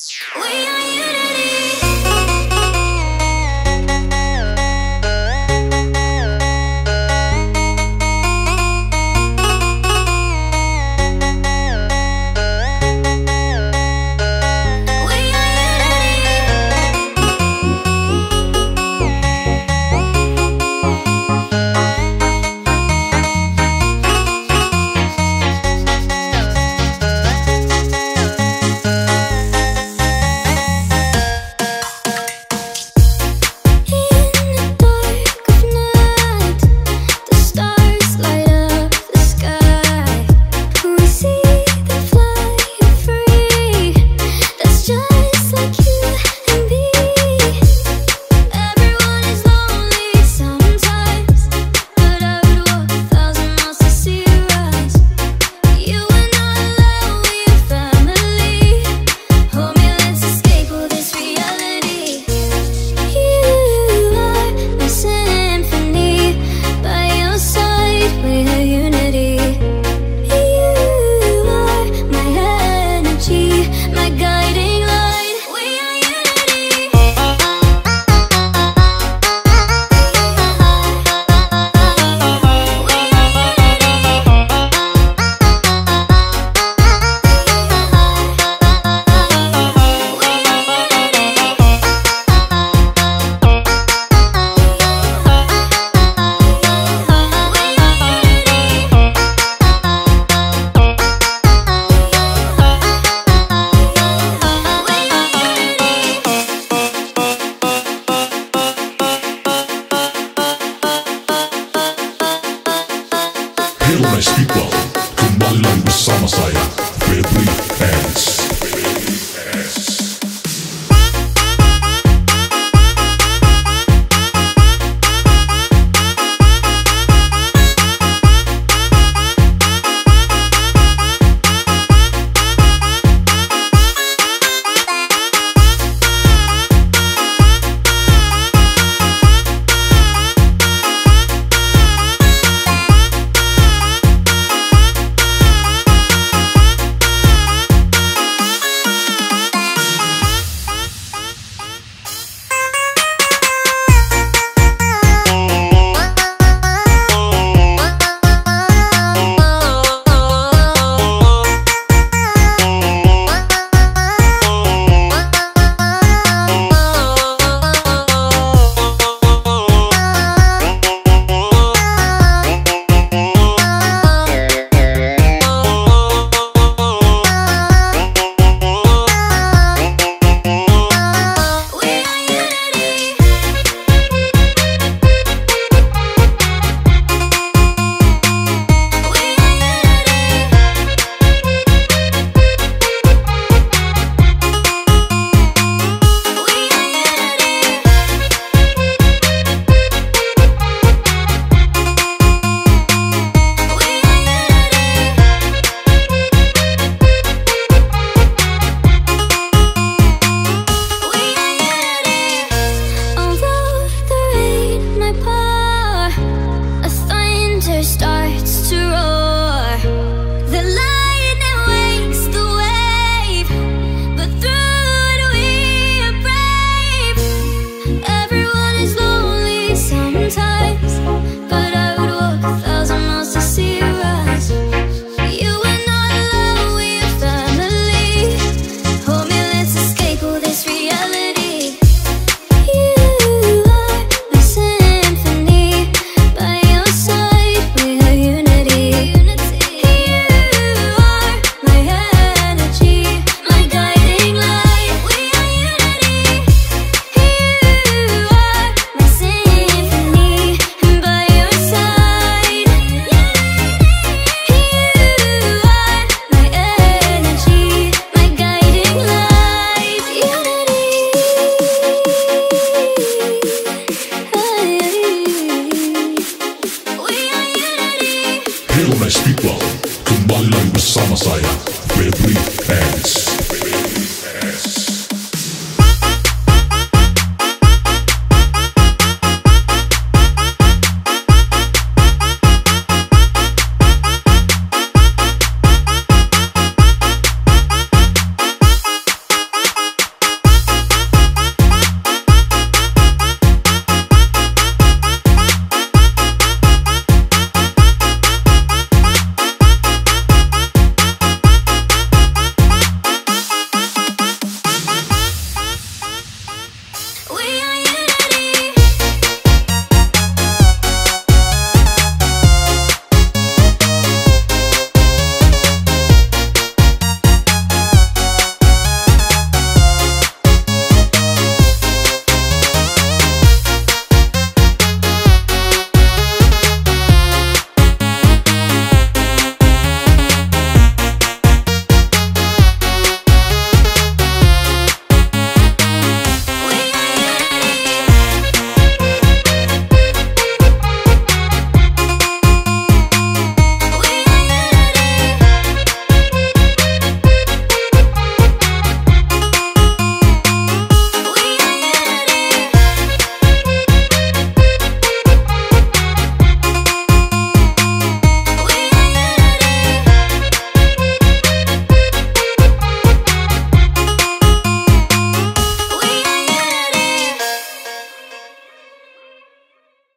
We are